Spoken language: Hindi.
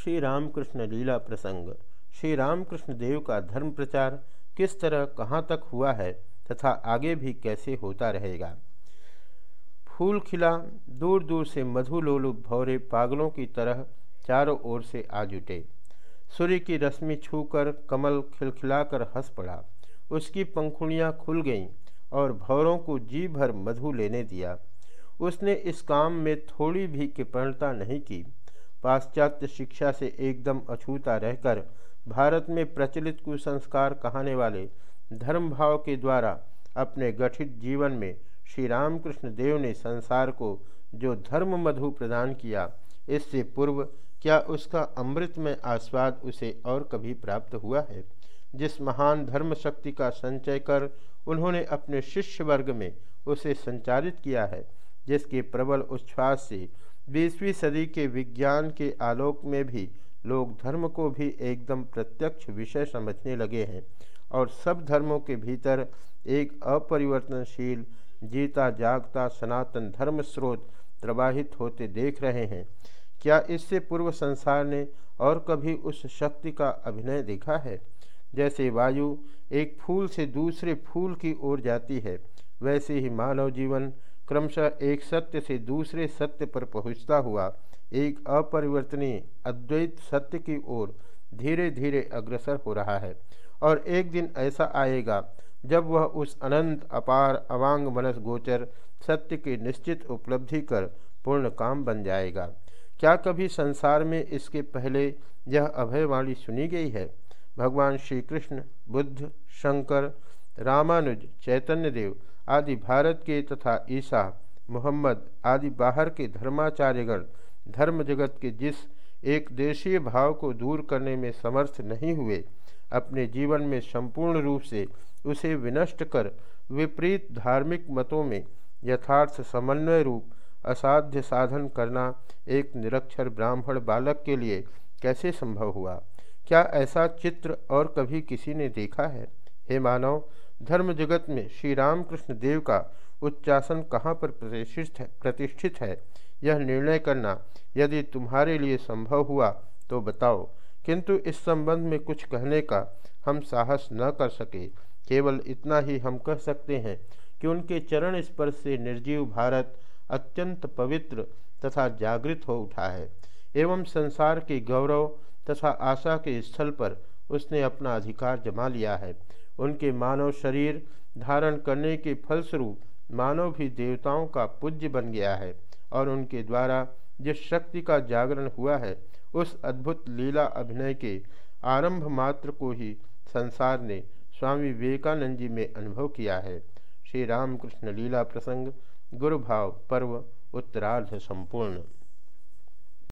श्री रामकृष्ण लीला प्रसंग। श्री रामकृष्ण देव का धर्म प्रचार किस तरह, कहाँ तक हुआ है तथा आगे भी कैसे होता रहेगा। फूल खिला दूर दूर से मधुलोलुप भौरे पागलों की तरह चारों ओर से आ जुटे। सूर्य की रश्मि छूकर कमल खिलखिलाकर हंस पड़ा। उसकी पंखुड़ियाँ खुल गईं और भौरों को जी भर मधु लेने दिया। उसने इस काम में थोड़ी भी कृपणता नहीं की। पाश्चात्य शिक्षा से एकदम अछूता रहकर भारत में प्रचलित कुसंस्कार कहाने वाले धर्म भाव के द्वारा अपने गठित जीवन में श्री रामकृष्ण देव ने संसार को जो धर्म मधु प्रदान किया, इससे पूर्व क्या उसका अमृत में आस्वाद उसे और कभी प्राप्त हुआ है? जिस महान धर्म शक्ति का संचय कर उन्होंने अपने शिष्य वर्ग में उसे संचारित किया है, जिसके प्रबल उच्छ्वास से बीसवीं सदी के विज्ञान के आलोक में भी लोग धर्म को भी एकदम प्रत्यक्ष विषय समझने लगे हैं और सब धर्मों के भीतर एक अपरिवर्तनशील जीता जागता सनातन धर्म स्रोत प्रवाहित होते देख रहे हैं। क्या इससे पूर्व संसार ने और कभी उस शक्ति का अभिनय देखा है? जैसे वायु एक फूल से दूसरे फूल की ओर जाती है, वैसे ही मानव जीवन क्रमशः एक सत्य से दूसरे सत्य पर पहुँचता हुआ एक अपरिवर्तनीय, अद्वैत सत्य की ओर धीरे धीरे अग्रसर हो रहा है और एक दिन ऐसा आएगा जब वह उस अनंत, अपार, अवांग मनस गोचर सत्य की निश्चित उपलब्धि कर पूर्ण काम बन जाएगा। क्या कभी संसार में इसके पहले यह अभयवाणी सुनी गई है? भगवान श्री कृष्ण बुद्ध, शंकर, रामानुज चैतन्य देव आदि भारत के तथा ईसा, मोहम्मद आदि बाहर के धर्माचार्यगण धर्म जगत के जिस एक देशीय भाव को दूर करने में समर्थ नहीं हुए, अपने जीवन में संपूर्ण रूप से उसे विनष्ट कर विपरीत धार्मिक मतों में यथार्थ समन्वय रूप असाध्य साधन करना एक निरक्षर ब्राह्मण बालक के लिए कैसे संभव हुआ? क्या ऐसा चित्र और कभी किसी ने देखा है? हे मानव धर्म जगत में श्री रामकृष्ण देव का उच्चासन कहाँ पर प्रतिष्ठित है प्रतिष्ठित है? यह निर्णय करना यदि तुम्हारे लिए संभव हुआ तो बताओ। किंतु इस संबंध में कुछ कहने का हम साहस न कर सके। केवल इतना ही हम कह सकते हैं कि उनके चरण स्पर्श से निर्जीव भारत अत्यंत पवित्र तथा जागृत हो उठा है, एवं संसार के गौरव तथा आशा के स्थल पर उसने अपना अधिकार जमा लिया है। उनके मानव शरीर धारण करने के फलस्वरूप मानव भी देवताओं का पूज्य बन गया है और उनके द्वारा जिस शक्ति का जागरण हुआ है, उस अद्भुत लीला अभिनय के आरंभ मात्र को ही संसार ने स्वामी विवेकानंद जी में अनुभव किया है। श्री रामकृष्ण लीला प्रसंग, गुरुभाव पर्व, उत्तरार्ध संपूर्ण।